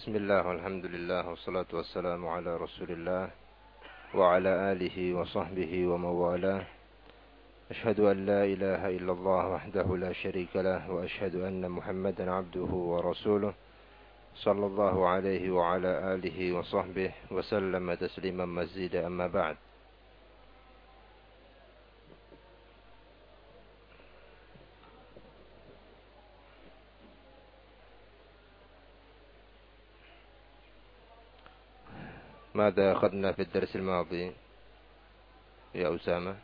بسم الله والحمد لله والصلاة والسلام على رسول الله وعلى آله وصحبه وموالاه. أشهد أن لا إله إلا الله وحده لا شريك له وأشهد أن محمدا عبده ورسوله صلى الله عليه وعلى آله وصحبه وسلم تسليما مزيدا. أما بعد ماذا أخذنا في الدرس الماضي يا أسامة؟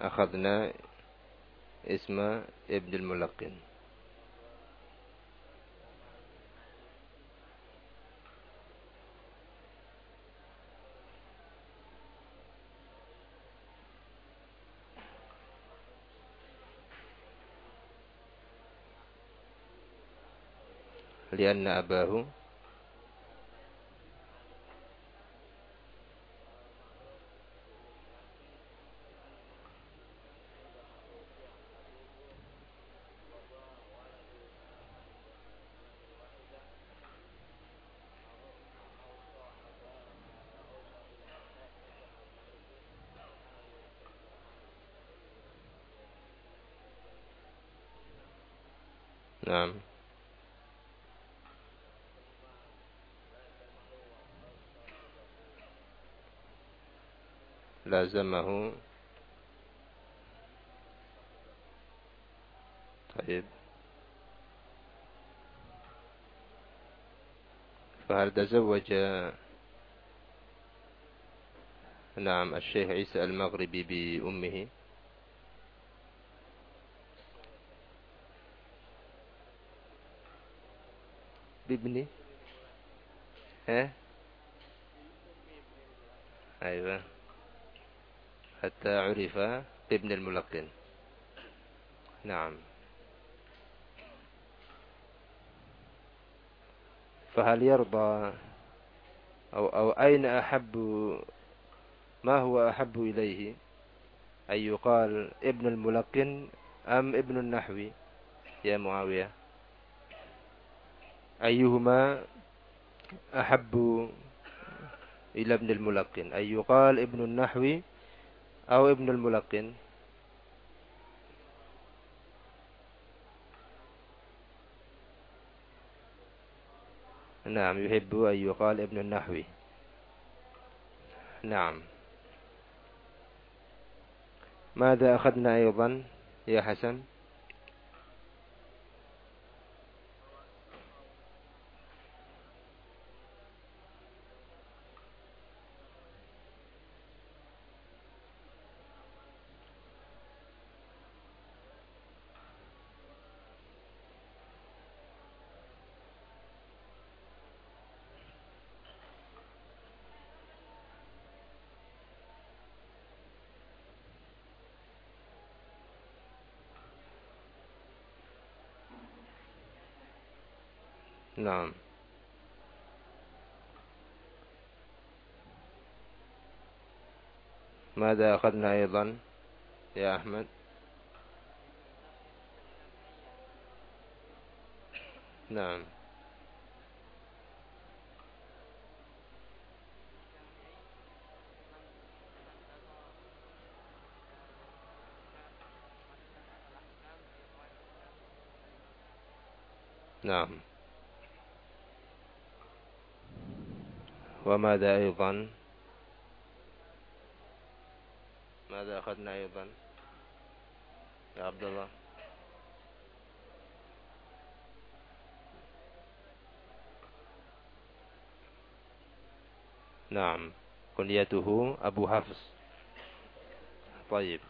أخذنا اسم ابن الملقن. لأن أباه نعم. لازمه. طيب. فهل تزوج؟ نعم الشيخ عيسى المغربي بأمه. بابنه؟ ها؟ أيوه. حتى عرف ابن الملقن. نعم. فهل يرضى أو, أو أين أحب ما هو أحب إليه؟ أن يقال ابن الملقن أم ابن النحوي؟ يا معاوية. أيهما أحب إلى ابن الملقن؟ أن يقال ابن النحوي أو ابن الملقن. نعم يحب أن يقال ابن النحوي. نعم. ماذا أخذنا أيضا يا حسن؟ نعم. ماذا أخذنا أيضا يا أحمد؟ نعم. نعم. وماذا أيضا؟ ماذا أخذنا أيضا؟ يا عبد الله. نعم كنيته أبو حفص. طيب.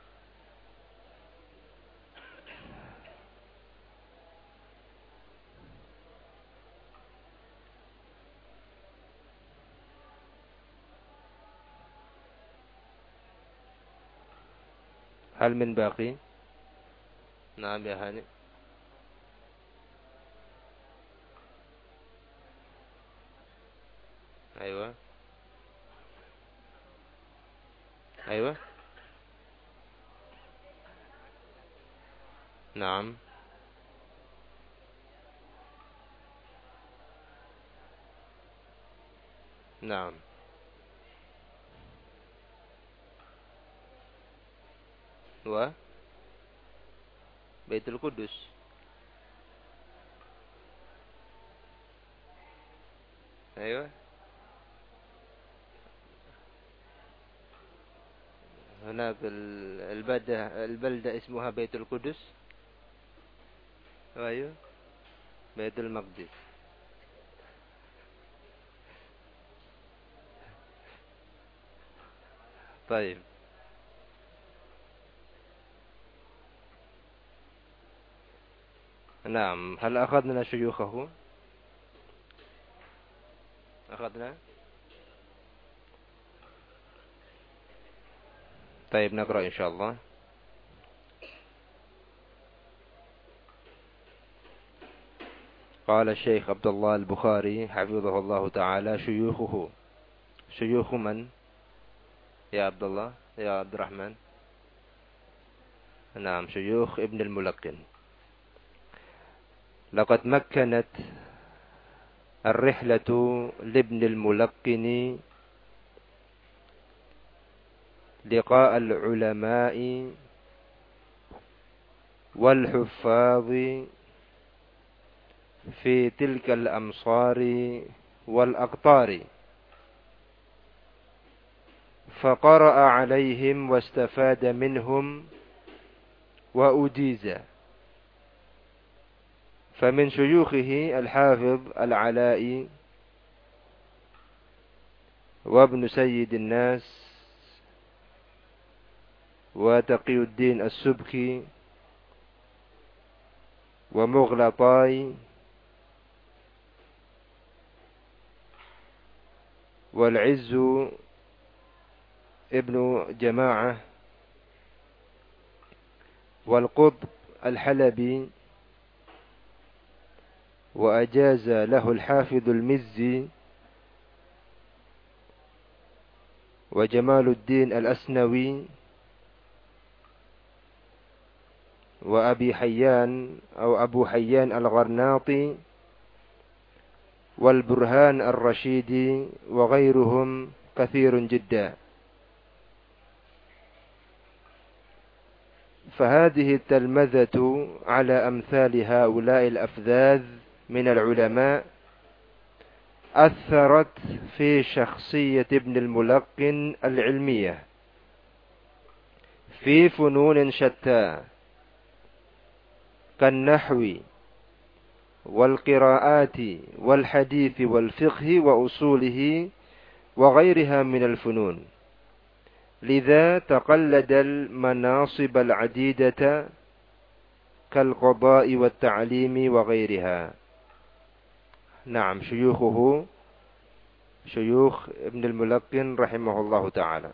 هل من باقي؟ نعم يا هاني. أيوة. أيوة. نعم. نعم. و بيت القدس أيوة هناك البلدة البلدة اسمها بيت القدس أيوة بيت المقدس طيب نعم. هل أخذنا شيوخه؟ أخذنا؟ طيب نقرأ إن شاء الله. قال الشيخ عبد الله البخاري حفظه الله تعالى شيوخه. شيوخ من؟ يا عبد الله يا عبد الرحمن. نعم شيوخ ابن الملقن. لقد مكنت الرحلة لابن الملقن لقاء العلماء والحفاظ في تلك الأمصار والأقطار. فقرأ عليهم واستفاد منهم وأجيز. فمن شيوخه الحافظ العلائي وابن سيد الناس وتقي الدين السبكي ومغلطاي والعز ابن جماعة والقطب الحلبي وأجاز له الحافظ المزي وجمال الدين الأسنوي وأبي حيان أو أبو حيان الغرناطي والبرهان الرشيدي وغيرهم كثير جدا. فهذه التلمذة على أمثال هؤلاء الأفذاذ من العلماء أثرت في شخصية ابن الملقن العلمية في فنون شتى كالنحو والقراءات والحديث والفقه وأصوله وغيرها من الفنون. لذا تقلد المناصب العديدة كالقضاء والتعليم وغيرها. نعم شيوخه شيوخ ابن الملقن رحمه الله تعالى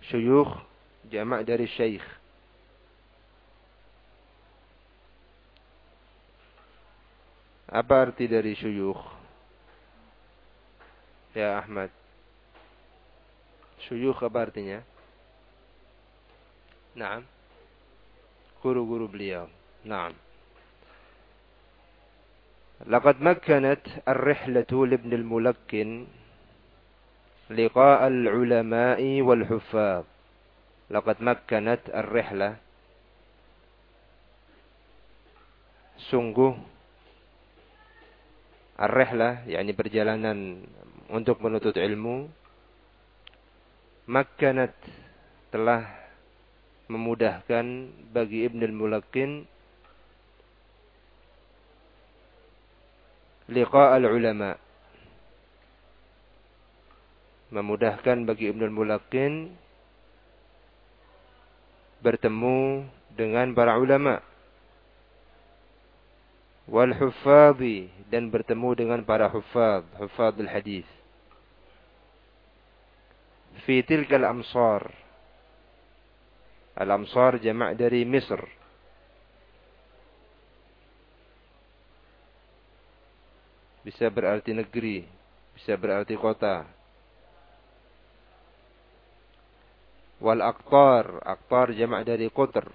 شيوخ جمع dari الشيخ Apa arti dari syuyukh? Ya Ahmad. Syuyukh apa artinya? Naam. Guru-guru beliau. Naam. لقد مكنت الرحلة لابن الملكن لقاء العلماء والحفاظ لقد مكنت الرحلة sungguh Ar-rihlah, yakni perjalanan untuk menuntut ilmu. Makkanat telah memudahkan bagi Ibn al-Mulakin liqa al-ulama. Memudahkan bagi Ibn al-Mulakin bertemu dengan para ulama wal huffadhi dan bertemu dengan para huffadh, huffadhul hadis. Fi tilkal amsar. Al-amsar jama' dari Misr. bisa berarti negeri, bisa berarti kota. Wal aktor, aktor jamak dari kotor.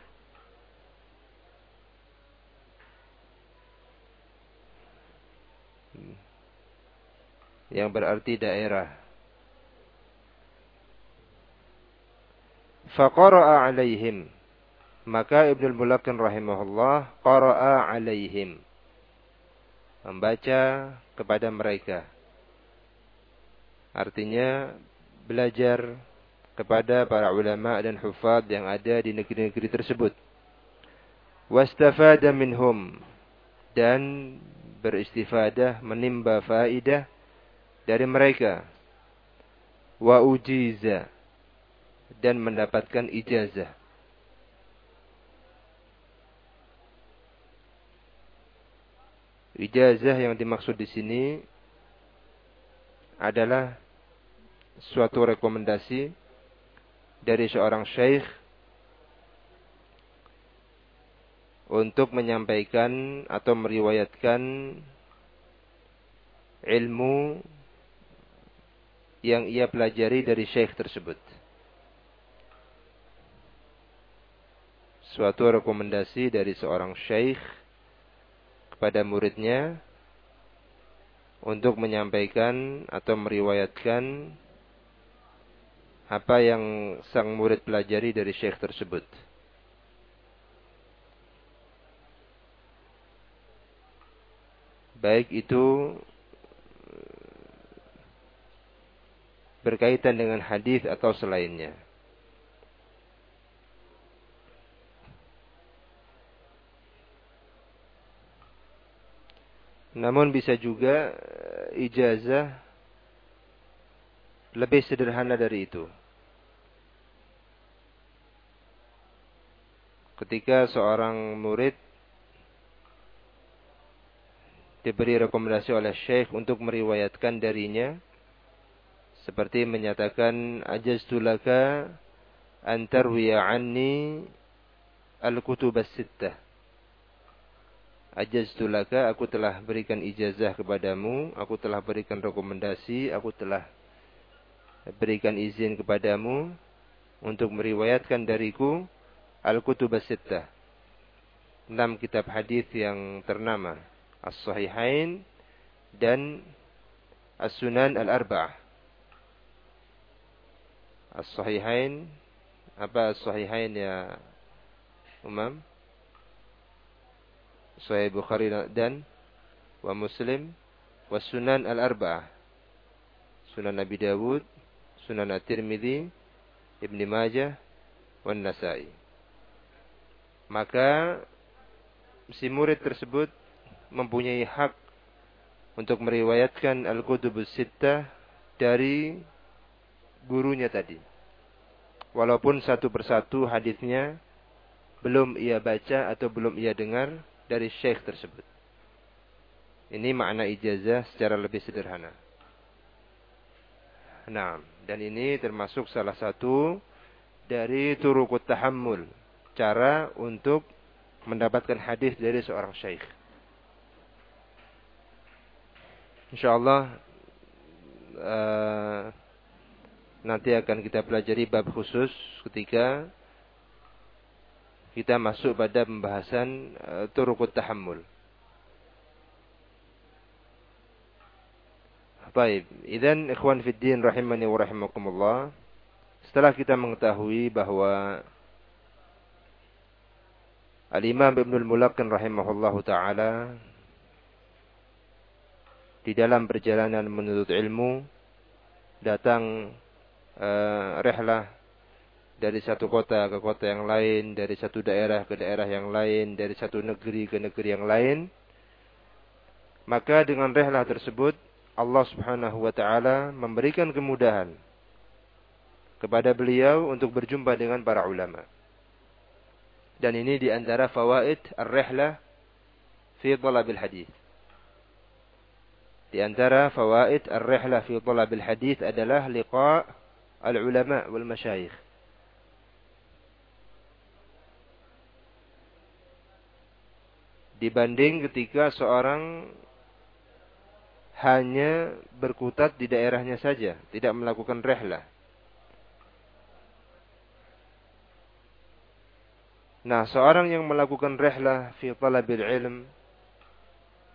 Yang berarti daerah. Faqara'a alaihim. Maka Ibnul Mulakin rahimahullah qara'a alaihim Membaca kepada mereka. Artinya belajar kepada para ulama dan hufad yang ada di negeri-negeri tersebut. Wastafada minhum dan beristifadah menimba faidah dari mereka. Wa ujiza dan mendapatkan ijazah. Ijazah yang dimaksud di sini adalah suatu rekomendasi dari seorang syekh untuk menyampaikan atau meriwayatkan ilmu yang ia pelajari dari syekh tersebut. Suatu rekomendasi dari seorang syekh kepada muridnya untuk menyampaikan atau meriwayatkan apa yang sang murid pelajari dari syekh tersebut. Baik itu berkaitan dengan hadis atau selainnya. Namun bisa juga eh, ijazah lebih sederhana dari itu. Ketika seorang murid diberi rekomendasi oleh syekh untuk meriwayatkan darinya seperti menyatakan ajaztu laka an tarwiya anni al-kutub as-sittah Ajaztu laka, aku telah berikan ijazah kepadamu, aku telah berikan rekomendasi, aku telah berikan izin kepadamu untuk meriwayatkan dariku Al-Kutub As-Sittah. Enam kitab hadis yang ternama, As-Sahihain dan As-Sunan Al-Arba'ah. As-Sahihain apa As-Sahihain ya Umam? Sahih Bukhari dan wa Muslim wa Sunan Al-Arba'ah. Sunan Nabi Dawud, Sunan At-Tirmidzi, Ibnu Majah, wa Nasai. Maka si murid tersebut mempunyai hak untuk meriwayatkan Al-Kutubus Sittah dari gurunya tadi. Walaupun satu persatu hadisnya belum ia baca atau belum ia dengar, dari syekh tersebut. Ini makna ijazah secara lebih sederhana. Nah, dan ini termasuk salah satu dari turukut tahammul. Cara untuk mendapatkan hadis dari seorang syekh. InsyaAllah uh, nanti akan kita pelajari bab khusus ketika kita masuk pada pembahasan uh, turukut tahammul. Baik, idan ikhwan fiddin rahimani wa rahimakumullah. Setelah kita mengetahui bahwa Al-Imam Ibnul Mulaqin rahimahullahu taala di dalam perjalanan menuntut ilmu datang uh, rehlah dari satu kota ke kota yang lain, dari satu daerah ke daerah yang lain, dari satu negeri ke negeri yang lain. Maka dengan rehlah tersebut Allah Subhanahu wa taala memberikan kemudahan kepada beliau untuk berjumpa dengan para ulama. Dan ini di antara fawaid ar-rihlah fi talabil hadis. Di antara fawaid ar-rihlah fi talabil hadis adalah liqa al-ulama wal masyayikh dibanding ketika seorang hanya berkutat di daerahnya saja, tidak melakukan rehlah. Nah, seorang yang melakukan rehlah fi talabil ilm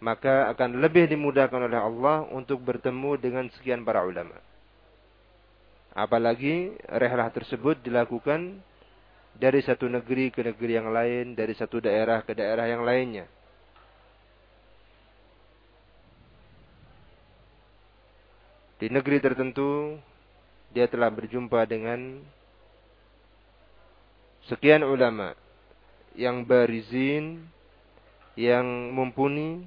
maka akan lebih dimudahkan oleh Allah untuk bertemu dengan sekian para ulama. Apalagi rehlah tersebut dilakukan dari satu negeri ke negeri yang lain, dari satu daerah ke daerah yang lainnya. Di negeri tertentu, dia telah berjumpa dengan sekian ulama yang berizin, yang mumpuni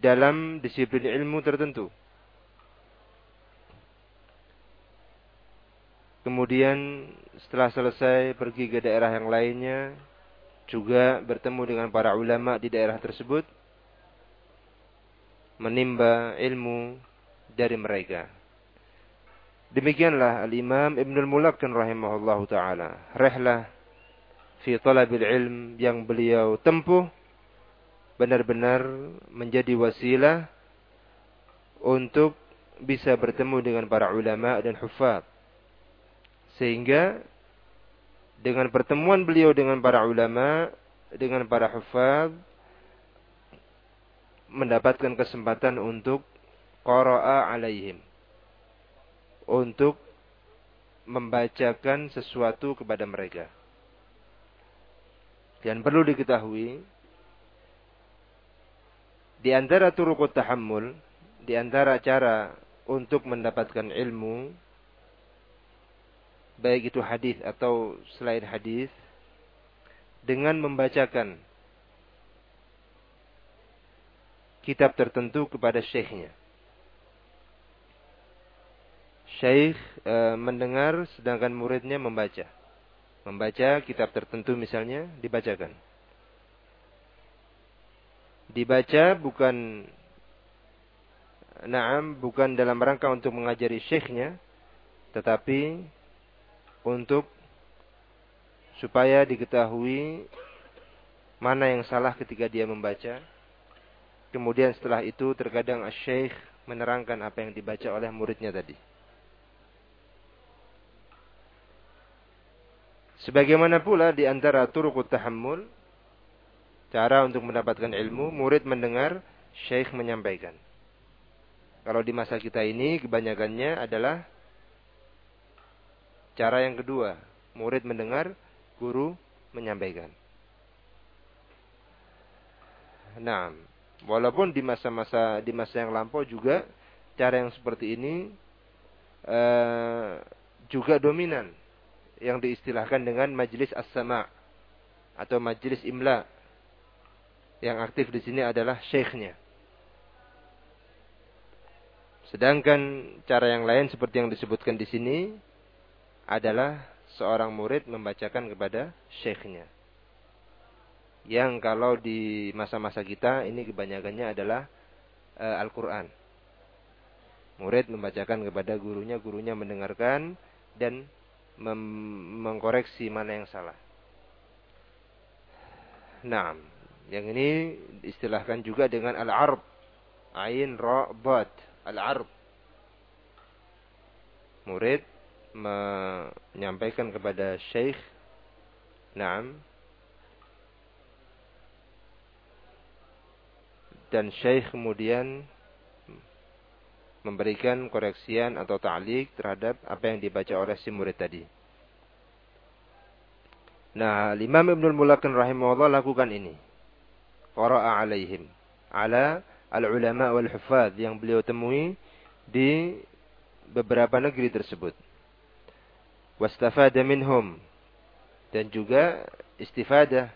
dalam disiplin ilmu tertentu. Kemudian setelah selesai pergi ke daerah yang lainnya, juga bertemu dengan para ulama di daerah tersebut, menimba ilmu dari mereka. Demikianlah Al-Imam Ibn Al-Mulakkan rahimahullah ta'ala. Rehlah fi talabil ilm yang beliau tempuh benar-benar menjadi wasilah untuk bisa bertemu dengan para ulama dan hufaz. Sehingga dengan pertemuan beliau dengan para ulama, dengan para hufaz, mendapatkan kesempatan untuk qara'a alaihim. Untuk membacakan sesuatu kepada mereka. Dan perlu diketahui, di antara turukut tahammul, di antara cara untuk mendapatkan ilmu, baik itu hadis atau selain hadis, dengan membacakan kitab tertentu kepada syekhnya. Syekh e, mendengar sedangkan muridnya membaca. Membaca kitab tertentu misalnya dibacakan dibaca bukan Naam bukan dalam rangka untuk mengajari syekhnya tetapi untuk supaya diketahui mana yang salah ketika dia membaca. Kemudian setelah itu terkadang syekh menerangkan apa yang dibaca oleh muridnya tadi. Sebagaimana pula di antara turukut tahammul Cara untuk mendapatkan ilmu, murid mendengar, syekh menyampaikan. Kalau di masa kita ini kebanyakannya adalah cara yang kedua. Murid mendengar, guru menyampaikan. Nah, walaupun di masa-masa di masa yang lampau juga cara yang seperti ini uh, juga dominan yang diistilahkan dengan majelis as-sama atau majelis imla yang aktif di sini adalah syekhnya. Sedangkan cara yang lain seperti yang disebutkan di sini adalah seorang murid membacakan kepada syekhnya. Yang kalau di masa-masa kita ini kebanyakannya adalah uh, Al-Quran. Murid membacakan kepada gurunya, gurunya mendengarkan dan mengkoreksi mana yang salah. Nah, yang ini istilahkan juga dengan al-arb. Ain ra bad. Al-arb. Murid menyampaikan kepada syekh Naam. Dan syekh kemudian memberikan koreksian atau ta'liq terhadap apa yang dibaca oleh si murid tadi. Nah, Imam Ibnul Mulakan rahimahullah lakukan ini qara'a alaihim ala al-ulama wal hufad yang beliau temui di beberapa negeri tersebut. Wastafada minhum dan juga istifadah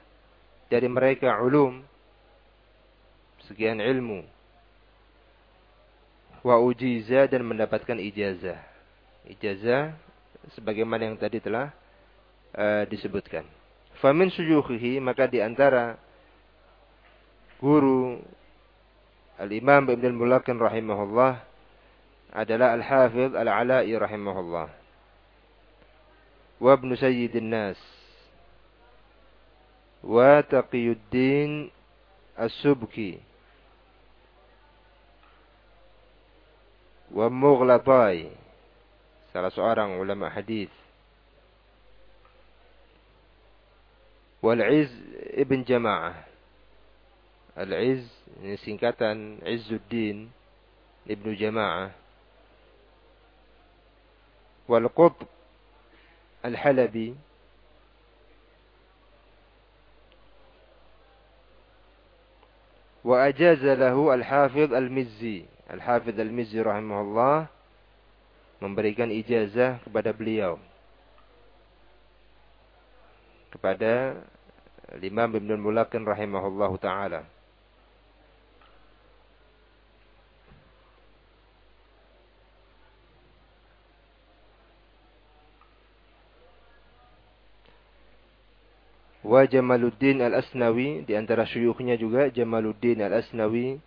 dari mereka ulum sekian ilmu wa ujiza dan mendapatkan ijazah. Ijazah sebagaimana yang tadi telah uh, disebutkan. Famin suyukhihi maka di antara guru Al-Imam Ibn Al-Mulakin rahimahullah adalah Al-Hafidh Al-Ala'i rahimahullah. Sayyidin Nas. Wa Taqiyuddin As-Subki. Wa Mughlatai. Salah seorang ulama hadis. Wal-Iz Ibn Jama'ah Al-Izz ini singkatan Izzuddin Ibnu Jama'ah. Wal Qutb Al-Halabi wa ajaza lahu Al-Hafidh Al-Mizzi. Al-Hafidh Al-Mizzi rahimahullah memberikan ijazah kepada beliau kepada Imam Ibn Mulakin rahimahullahu taala. Wa Jamaluddin Al-Asnawi di antara syuyukhnya juga Jamaluddin Al-Asnawi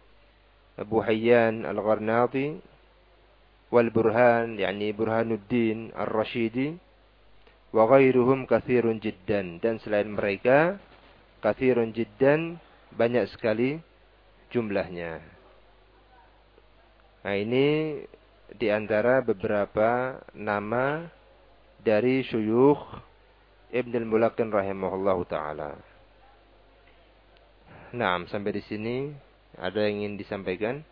Abu Hayyan Al-Gharnati wal Burhan yakni Burhanuddin Ar-Rashidi wa ghairuhum kathirun jiddan dan selain mereka kathirun jiddan banyak sekali jumlahnya. Nah ini di antara beberapa nama dari syuyukh Ibn al-Mulakin rahimahullah taala. Nah, sampai di sini ada yang ingin disampaikan?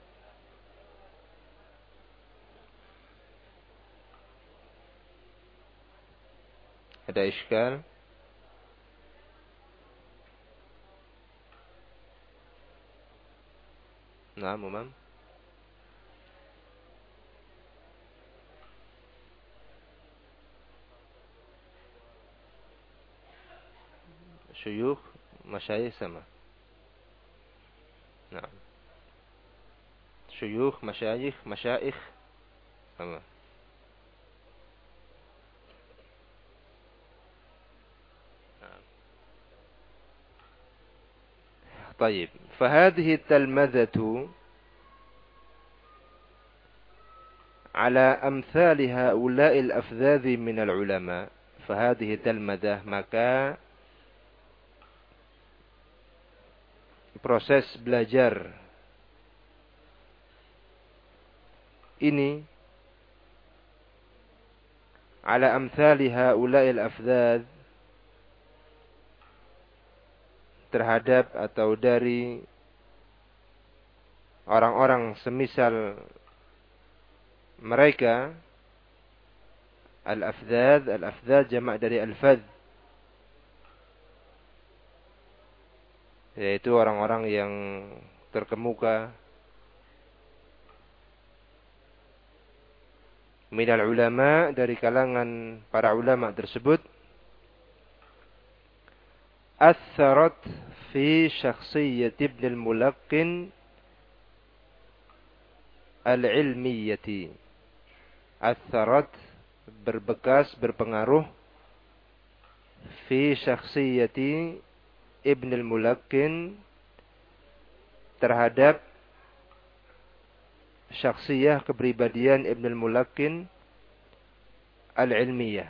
Ada iskal? Nah, Umam. شيوخ مشايخ سما. نعم. شيوخ مشايخ مشايخ سما. نعم. طيب فهذه التلمذة على أمثال هؤلاء الأفذاذ من العلماء فهذه تلمذة maka proses belajar. Ini ala amthali haula'il afdad terhadap atau dari orang-orang semisal mereka al-afdad al-afdad jamak dari al-fadh yaitu orang-orang yang terkemuka. Minal ulama dari kalangan para ulama tersebut atharat fi syakhsiyyat ibn al-mulaqqin al-ilmiyati atharat berbekas berpengaruh fi syakhsiyyati Ibn al-Mulakin terhadap syaksiyah kepribadian Ibn al-Mulakin al-ilmiyah.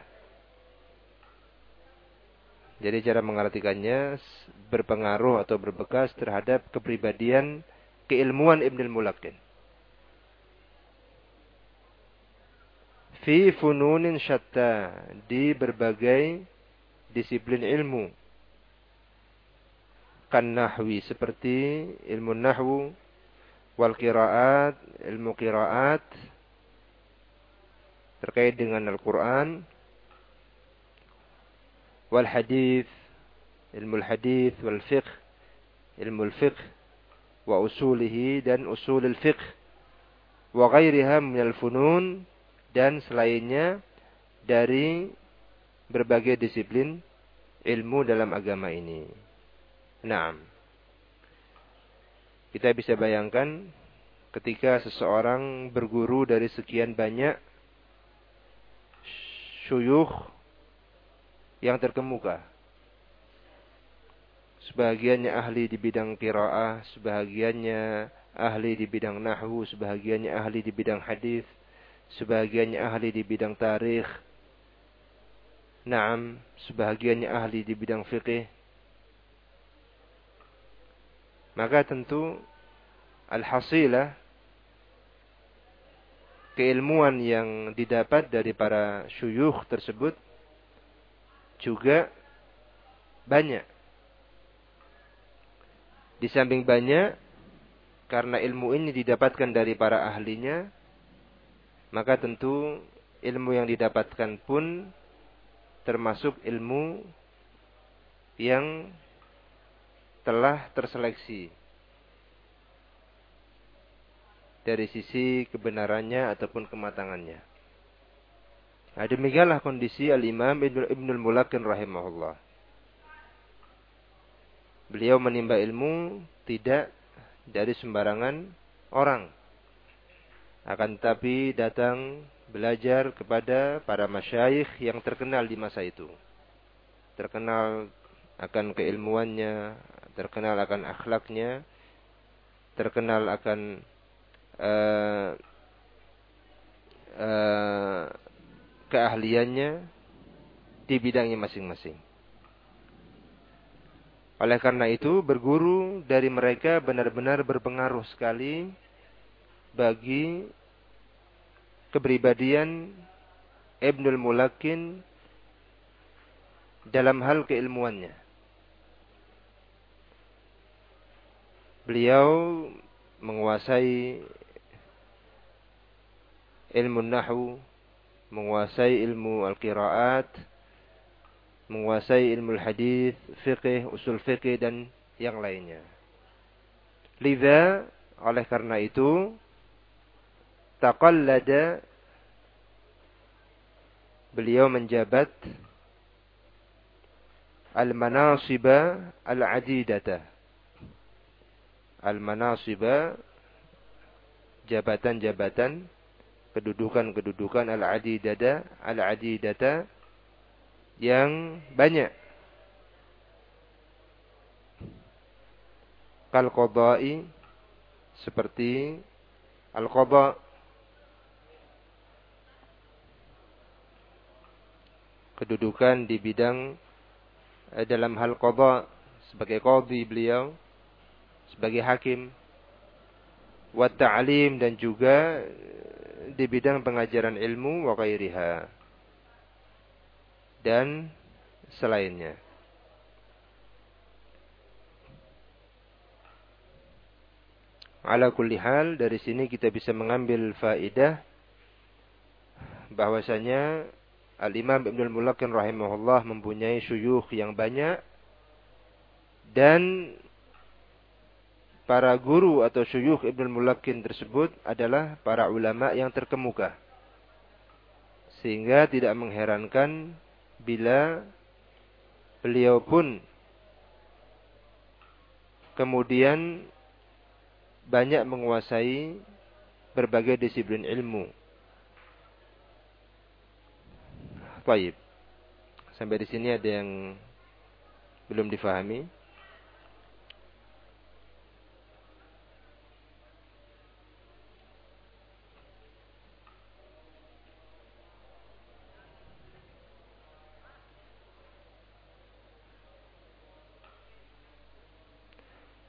Jadi cara mengartikannya berpengaruh atau berbekas terhadap kepribadian keilmuan Ibn al-Mulakin. Fi fununin syatta di berbagai disiplin ilmu kan nahwi seperti ilmu nahwu wal qiraat, ilmu qiraat terkait dengan Al-Qur'an wal hadis, ilmu hadis wal fiqh, ilmu fiqh wa usulihi dan usul fiqh wa ghairiha al funun dan selainnya dari berbagai disiplin ilmu dalam agama ini. Nah, kita bisa bayangkan ketika seseorang berguru dari sekian banyak syuyuh yang terkemuka. Sebagiannya ahli di bidang qiraah, sebagiannya ahli di bidang nahwu, sebagiannya ahli di bidang hadis, sebagiannya ahli di bidang tarikh. Naam, sebagiannya ahli di bidang fikih maka tentu al-hasilah keilmuan yang didapat dari para syuyuh tersebut juga banyak. Di samping banyak, karena ilmu ini didapatkan dari para ahlinya, maka tentu ilmu yang didapatkan pun termasuk ilmu yang telah terseleksi dari sisi kebenarannya ataupun kematangannya. Nah, demikianlah kondisi Al-Imam Ibnul Mulakin rahimahullah. Beliau menimba ilmu tidak dari sembarangan orang. Akan tetapi datang belajar kepada para masyayikh yang terkenal di masa itu. Terkenal akan keilmuannya, terkenal akan akhlaknya, terkenal akan uh, uh, keahliannya di bidangnya masing-masing. Oleh karena itu, berguru dari mereka benar-benar berpengaruh sekali bagi kepribadian Ibnul Mulakin dalam hal keilmuannya. Beliau menguasai ilmu nahu, menguasai ilmu al-qiraat, menguasai ilmu hadis, fikih, usul fikih dan yang lainnya. Liza oleh karena itu taqallada beliau menjabat al-manasiba al-adidata. Al-manasiba jabatan-jabatan kedudukan-kedudukan al-adidada al-adidata yang banyak. Kal qada'i seperti al-qada kedudukan di bidang eh, dalam hal qada sebagai qadhi beliau sebagai hakim wa ta'lim dan juga di bidang pengajaran ilmu wa ghairiha dan selainnya. Ala kulli hal dari sini kita bisa mengambil faidah bahwasanya Al-Imam Ibnu Mulakin rahimahullah mempunyai syuyukh yang banyak dan para guru atau syuyukh Ibnu Mulakin tersebut adalah para ulama yang terkemuka. Sehingga tidak mengherankan bila beliau pun kemudian banyak menguasai berbagai disiplin ilmu. Baik. Sampai di sini ada yang belum difahami.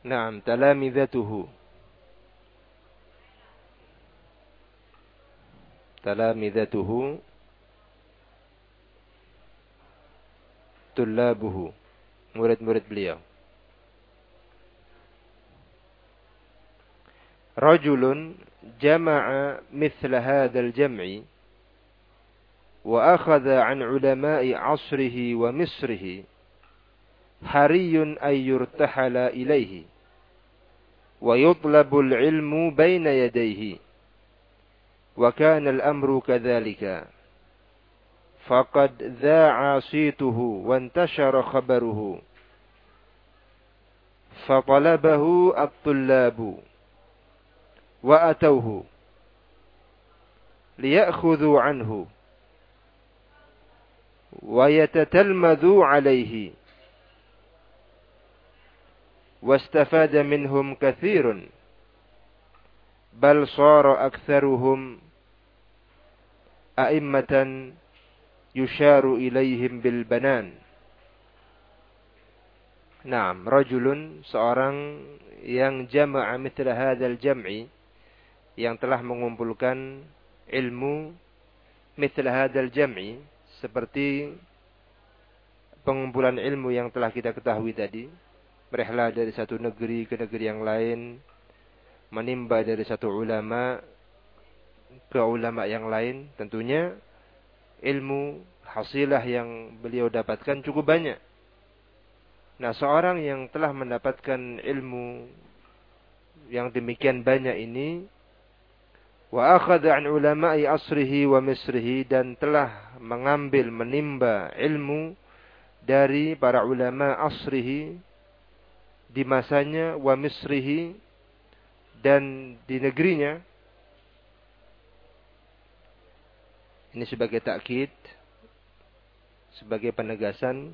نعم تلامذته. تلامذته. طلابه. murid-murid beliau رجل جمع مثل هذا الجمع وأخذ عن علماء عصره ومصره حري أن يرتحل إليه. ويطلب العلم بين يديه. وكان الأمر كذلك. فقد ذاع صيته وانتشر خبره. فطلبه الطلاب وأتوه ليأخذوا عنه ويتتلمذوا عليه. واستفاد منهم كثير بل صار أكثرهم أئمة يشار إليهم بالبنان Naam, rajulun seorang yang jama'a mithla hadzal jam'i yang telah mengumpulkan ilmu mithla hadzal jam'i seperti pengumpulan ilmu yang telah kita ketahui tadi berihlah dari satu negeri ke negeri yang lain, menimba dari satu ulama ke ulama yang lain, tentunya ilmu hasilah yang beliau dapatkan cukup banyak. Nah, seorang yang telah mendapatkan ilmu yang demikian banyak ini wa akhadha an ulama'i asrihi wa misrihi dan telah mengambil menimba ilmu dari para ulama asrihi di masanya wa misrihi dan di negerinya. Ini sebagai takkid sebagai penegasan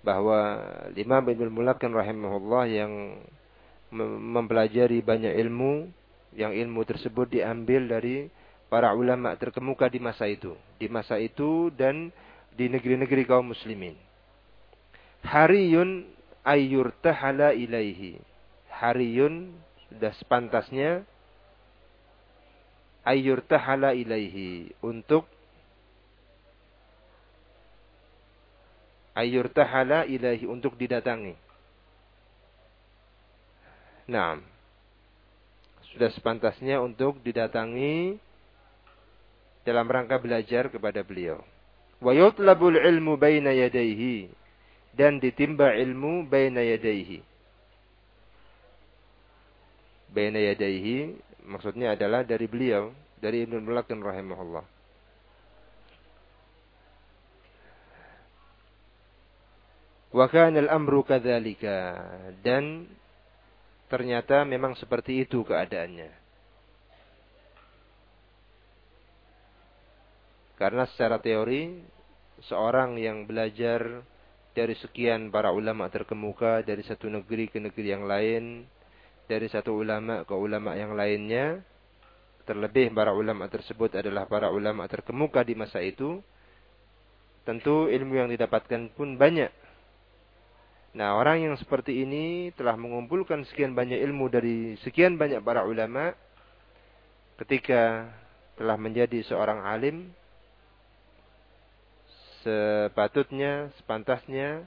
bahwa Imam Ibnu Mulakan rahimahullah yang mempelajari banyak ilmu yang ilmu tersebut diambil dari para ulama terkemuka di masa itu. Di masa itu dan di negeri-negeri kaum muslimin. Hariyun ayyurtahala ilaihi. Hariyun sudah sepantasnya ayyurtahala ilaihi untuk ayyurtahala ilaihi untuk didatangi. Nah, sudah sepantasnya untuk didatangi dalam rangka belajar kepada beliau. Wa yutlabul ilmu baina yadayhi dan ditimba ilmu baina yadaihi. Baina yadaihi maksudnya adalah dari beliau, dari Ibnu Mulakin rahimahullah. Wa kana al-amru kadzalika dan ternyata memang seperti itu keadaannya. Karena secara teori seorang yang belajar dari sekian para ulama terkemuka dari satu negeri ke negeri yang lain, dari satu ulama ke ulama yang lainnya, terlebih para ulama tersebut adalah para ulama terkemuka di masa itu, tentu ilmu yang didapatkan pun banyak. Nah, orang yang seperti ini telah mengumpulkan sekian banyak ilmu dari sekian banyak para ulama ketika telah menjadi seorang alim, sepatutnya, sepantasnya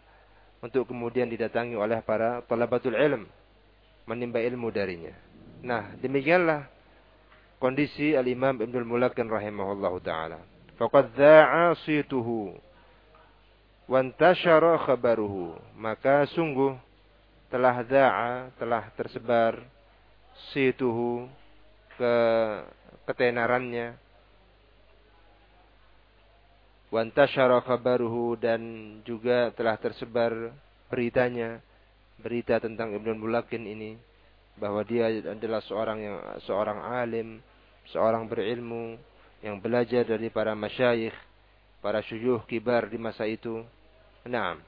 untuk kemudian didatangi oleh para talabatul ilm menimba ilmu darinya. Nah, demikianlah kondisi al-Imam Ibnu Mulakin rahimahullahu taala. Faqad dha'a situhu wa intashara khabaruhu. Maka sungguh telah dha'a, telah tersebar situhu ke ketenarannya wantashara khabaruhu dan juga telah tersebar beritanya berita tentang Ibnu Mulakin ini bahwa dia adalah seorang yang seorang alim, seorang berilmu yang belajar dari para masyayikh, para syuyuh kibar di masa itu. Naam.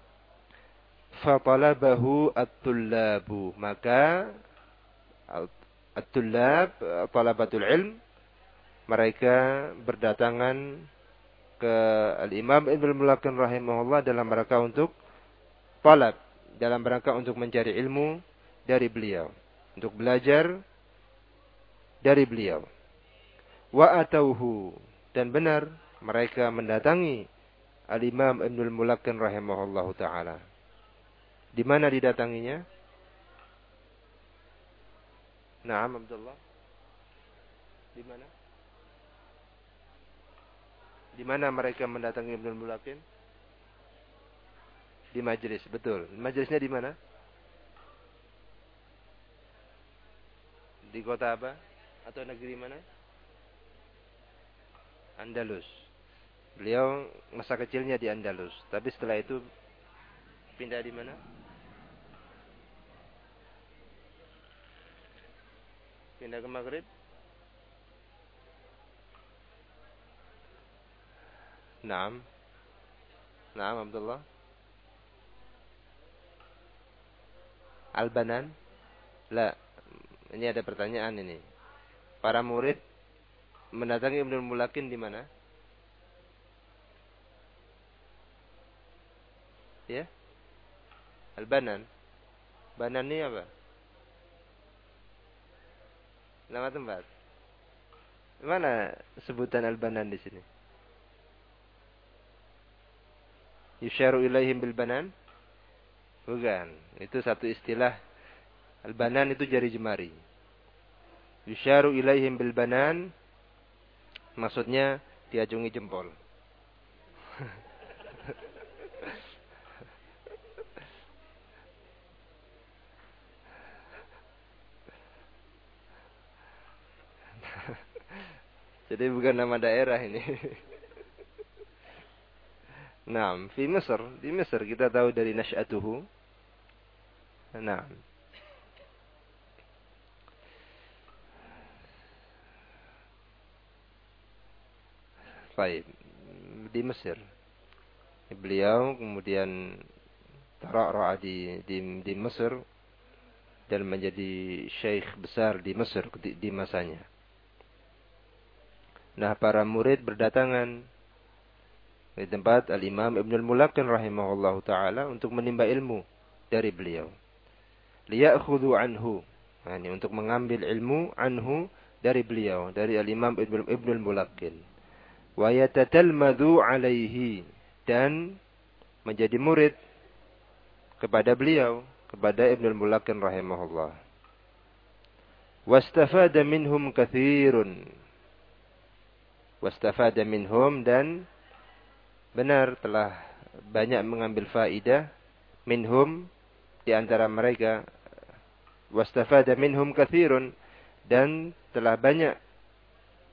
Fatalabahu at-tullabu. Maka at-tullab, talabatul ilm, mereka berdatangan ke Al-Imam Ibn Mulakin rahimahullah dalam rangka untuk talab, dalam rangka untuk mencari ilmu dari beliau, untuk belajar dari beliau. Wa atauhu dan benar mereka mendatangi Al-Imam Ibn Mulakin rahimahullah taala. Di mana didatanginya? Naam Abdullah. Di mana? Di mana mereka mendatangi Ibnu Mulakin? Di majelis, betul. Majelisnya di mana? Di kota apa? Atau negeri mana? Andalus. Beliau masa kecilnya di Andalus, tapi setelah itu pindah di mana? Pindah ke Maghrib? Naam. Naam Abdullah. Al-Banan? La. Ini ada pertanyaan ini. Para murid mendatangi Ibnu Mulakin di mana? Ya? Al-Banan. Banan ini apa? Nama tempat. Mana sebutan Al-Banan di sini? Yusyaru ilaihim bil banan Bukan. Itu satu istilah. Al-banan itu jari jemari. Yusyaru ilaihim bil banan. Maksudnya diacungi jempol. Jadi bukan nama daerah ini. Nah, di Mesir, di Mesir kita tahu dari nasyatuhu. Nah. Baik, di Mesir. Beliau kemudian tarak di, di di Mesir dan menjadi syekh besar di Mesir di, di masanya. Nah, para murid berdatangan di tempat Al-Imam Ibn Al-Mulakin rahimahullah ta'ala untuk menimba ilmu dari beliau. Liya'khudhu anhu. Nah, ini untuk mengambil ilmu anhu dari beliau. Dari Al-Imam Ibn, Ibn Al-Mulakin. Wa yatatalmadhu alaihi. Dan menjadi murid kepada beliau. Kepada Ibn Al-Mulakin rahimahullah. Wastafada minhum kathirun. Wastafada minhum dan benar telah banyak mengambil faidah minhum di antara mereka wastafada minhum kathirun dan telah banyak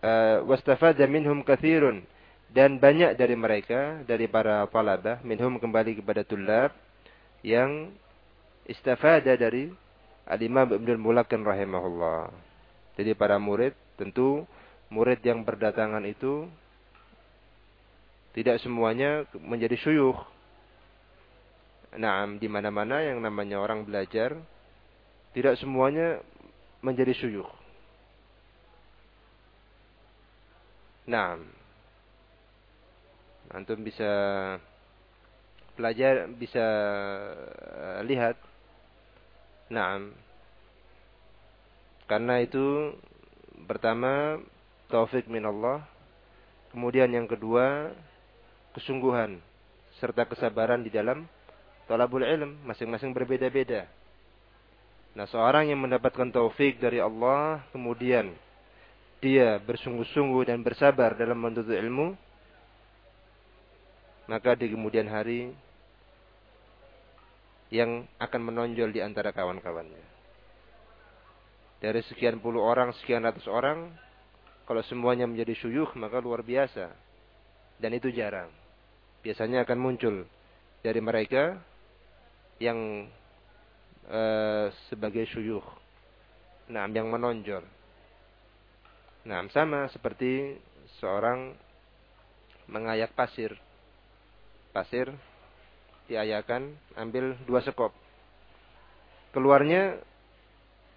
uh, wastafada minhum kathirun dan banyak dari mereka dari para talabah minhum kembali kepada tulab yang istafada dari al-Imam Ibnu Mulakan rahimahullah. Jadi para murid tentu murid yang berdatangan itu tidak semuanya menjadi syuyuh. Nah, di mana-mana yang namanya orang belajar, tidak semuanya menjadi syuyuh. Nah, antum bisa belajar, bisa eh, lihat. Nah, karena itu pertama taufik min Allah, kemudian yang kedua kesungguhan serta kesabaran di dalam talabul ilm masing-masing berbeda-beda. Nah, seorang yang mendapatkan taufik dari Allah kemudian dia bersungguh-sungguh dan bersabar dalam menuntut ilmu, maka di kemudian hari yang akan menonjol di antara kawan-kawannya. Dari sekian puluh orang, sekian ratus orang, kalau semuanya menjadi syuyuh, maka luar biasa. Dan itu jarang biasanya akan muncul dari mereka yang uh, sebagai syuyuh. Nah, yang menonjol. Nah, sama seperti seorang mengayak pasir. Pasir diayakan, ambil dua sekop. Keluarnya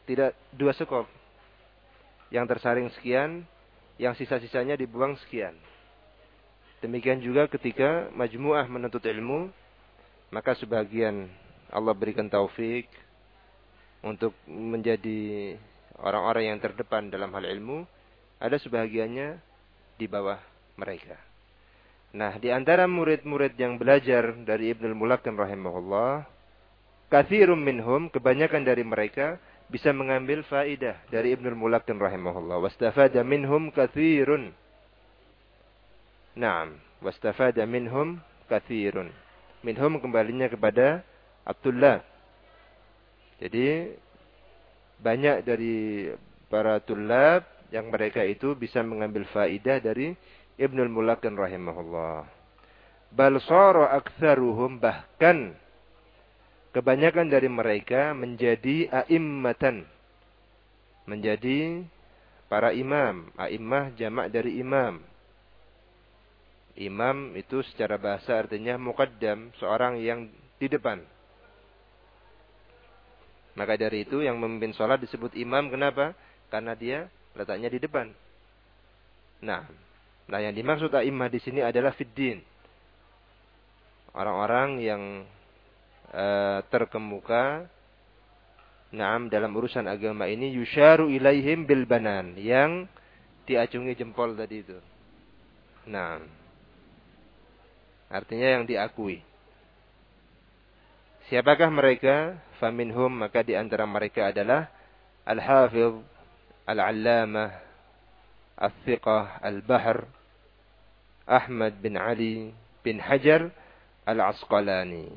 tidak dua sekop. Yang tersaring sekian, yang sisa-sisanya dibuang sekian. Demikian juga ketika majmuah menuntut ilmu, maka sebagian Allah berikan taufik untuk menjadi orang-orang yang terdepan dalam hal ilmu, ada sebagiannya di bawah mereka. Nah, di antara murid-murid yang belajar dari Ibnul Mulakim rahimahullah, kathirum minhum, kebanyakan dari mereka bisa mengambil faidah dari Ibnul Mulakim rahimahullah. Wastafada minhum kathirun Naam, wastafada minhum kathirun. Minhum kembalinya kepada Abdullah. Jadi banyak dari para tulab yang mereka itu bisa mengambil faidah dari Ibnul Mulakin rahimahullah. Bal sara aktsaruhum bahkan kebanyakan dari mereka menjadi a'immatan. Menjadi para imam, a'immah jamak dari imam Imam itu secara bahasa artinya muqaddam, seorang yang di depan. Maka dari itu yang memimpin sholat disebut imam kenapa? Karena dia letaknya di depan. Nah, nah yang dimaksud imam di sini adalah fiddin. Orang-orang yang uh, terkemuka Naam dalam urusan agama ini yusharu ilaihim bil banan yang diacungi jempol tadi itu. Nah, Artinya yang diakui. Siapakah mereka? Faminhum maka di antara mereka adalah Al-Hafidh, Al-Allamah, Al-Thiqah, Al-Bahr, Ahmad bin Ali bin Hajar Al-Asqalani.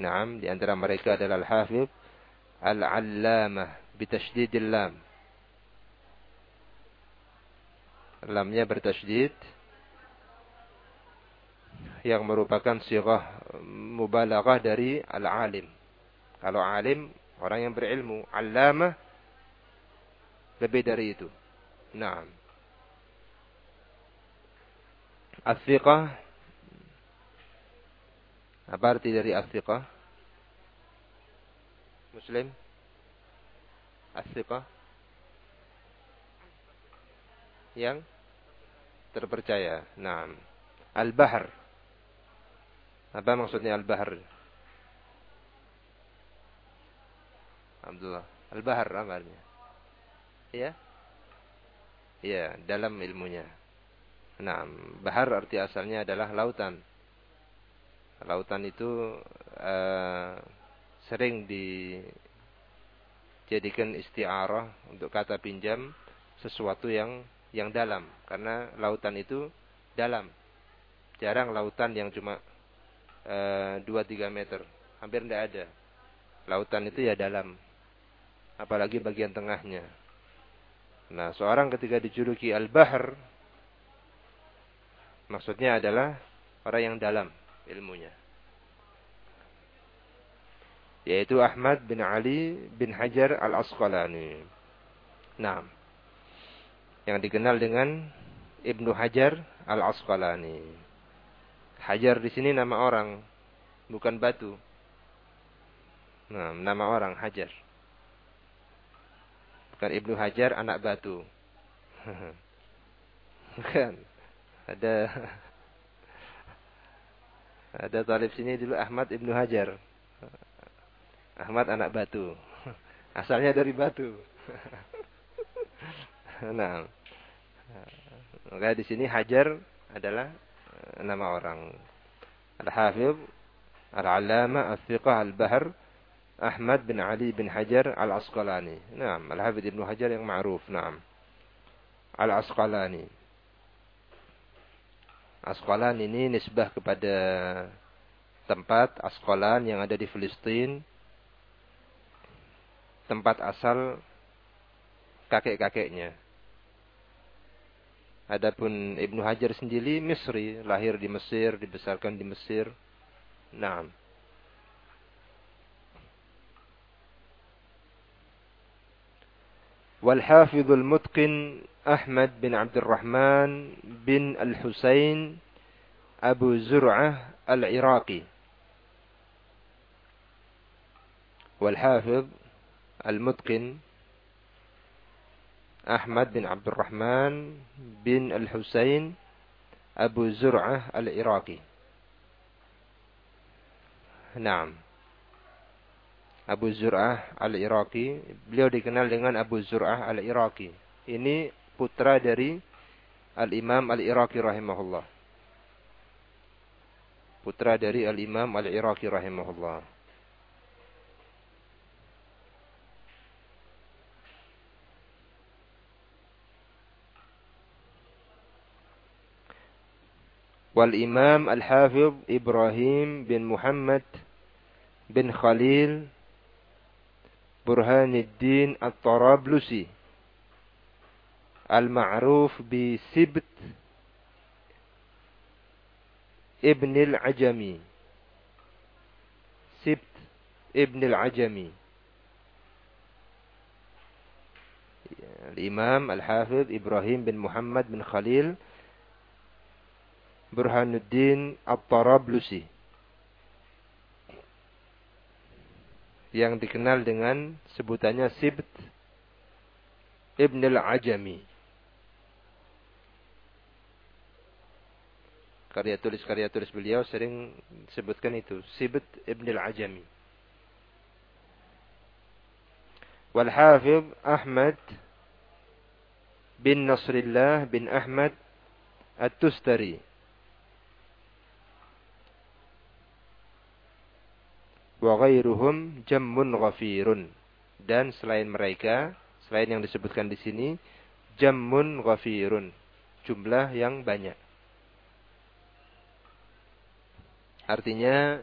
Naam, di antara mereka adalah Al-Hafidh Al-Allamah bitasydidil lam. Lamnya bertasydid yang merupakan sirah mubalaghah dari al-alim. Kalau alim, orang yang berilmu. Allamah, lebih dari itu. Nah. As-siqah. Apa arti dari as-siqah? Muslim? As-siqah? Yang terpercaya. Nah. Al-bahr. Apa maksudnya al-bahr? Alhamdulillah. Al-bahr apa artinya? Ya? Ya, dalam ilmunya. Nah, bahar arti asalnya adalah lautan. Lautan itu uh, sering dijadikan istiarah untuk kata pinjam sesuatu yang yang dalam karena lautan itu dalam. Jarang lautan yang cuma dua tiga meter, hampir tidak ada. Lautan itu ya dalam, apalagi bagian tengahnya. Nah, seorang ketika dijuluki al-bahr, maksudnya adalah orang yang dalam ilmunya. Yaitu Ahmad bin Ali bin Hajar al-Asqalani. Nah, yang dikenal dengan Ibnu Hajar al-Asqalani. Hajar di sini nama orang, bukan batu. Nah, nama orang Hajar. Bukan Ibnu Hajar anak batu. bukan. Ada ada talib sini dulu Ahmad Ibnu Hajar. Ahmad anak batu. Asalnya dari batu. nah, maka di sini Hajar adalah nama orang. Al-Hafidh, Al-Allama, Al-Thiqah, Al-Bahr, Ahmad bin Ali bin Hajar Al-Asqalani. Naam, Al-Hafidh Ibn Hajar yang ma'ruf, naam. Al-Asqalani. Asqalan ini nisbah kepada tempat Asqalan yang ada di Filistin. Tempat asal kakek-kakeknya. Adapun Ibnu Hajar sendiri Misri, lahir di Mesir, dibesarkan di Mesir. Naam. والحافظ المتقن أحمد بن عبد الرحمن بن الحسين أبو زرعة العراقي والحافظ المتقن Ahmad bin Abdurrahman bin Al-Husain Abu Zur'ah Al-Iraqi. Naam. Abu Zur'ah Al-Iraqi. Beliau dikenal dengan Abu Zur'ah Al-Iraqi. Ini putra dari Al-Imam Al-Iraqi rahimahullah. Putra dari Al-Imam Al-Iraqi rahimahullah. والإمام الحافظ إبراهيم بن محمد بن خليل برهان الدين الطرابلسي المعروف بسبت ابن العجمي. سبت ابن العجمي. الإمام الحافظ إبراهيم بن محمد بن خليل Burhanuddin At-Tarablusi yang dikenal dengan sebutannya Sibt Ibn al-Ajami. Karya tulis-karya tulis beliau sering sebutkan itu, Sibt Ibn al-Ajami. Wal Ahmad bin Nasrillah bin Ahmad At-Tustari wa ghairuhum jammun ghafirun. Dan selain mereka, selain yang disebutkan di sini, jammun ghafirun. Jumlah yang banyak. Artinya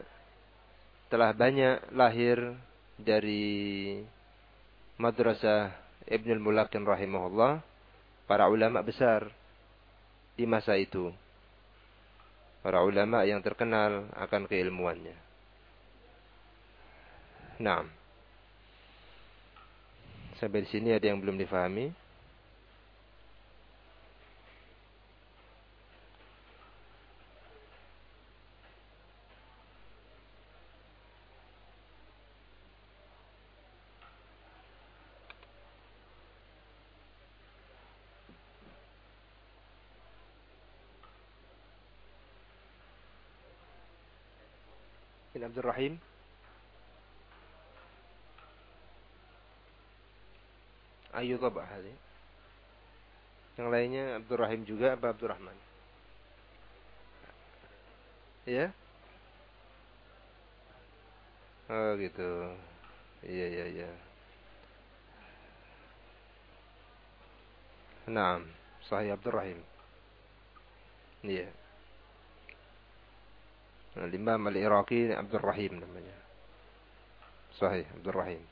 telah banyak lahir dari madrasah Ibnul Mulakin rahimahullah para ulama besar di masa itu. Para ulama yang terkenal akan keilmuannya. Nah. Sampai di sini ada yang belum difahami? Bin Abdul Rahim. Ayu Qabah hadi. Yang lainnya Abdul Rahim juga apa Abdul Rahman? Ya? Oh gitu. Iya iya iya. Naam, Sahih Abdul Rahim. Iya. Al-Imam Al-Iraqi Abdul Rahim namanya. Sahih Abdul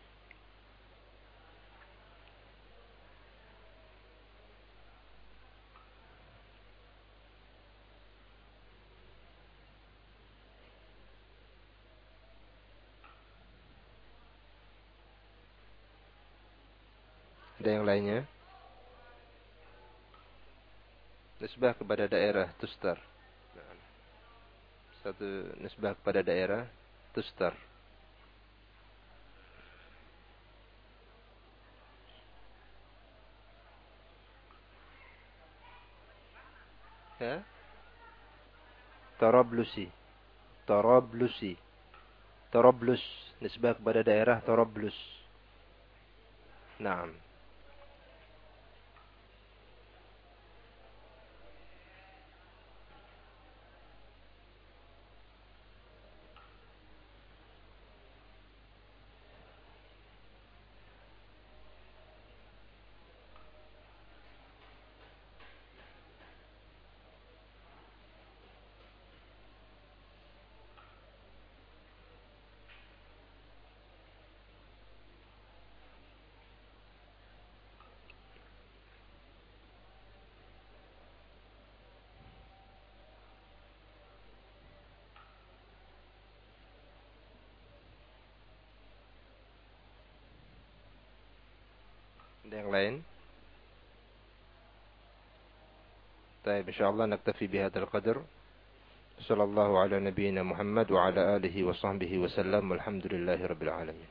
Ada yang lainnya? Nisbah kepada daerah Tustar satu nisbah kepada daerah tustar. Ya. Tarablusi. Tarablusi. Tarablus nisbah kepada daerah Tarablus. Naam. Ada yang lain? طيب إن شاء الله نكتفي بهذا القدر صلى الله على نبينا محمد وعلى آله وصحبه وسلم والحمد لله رب العالمين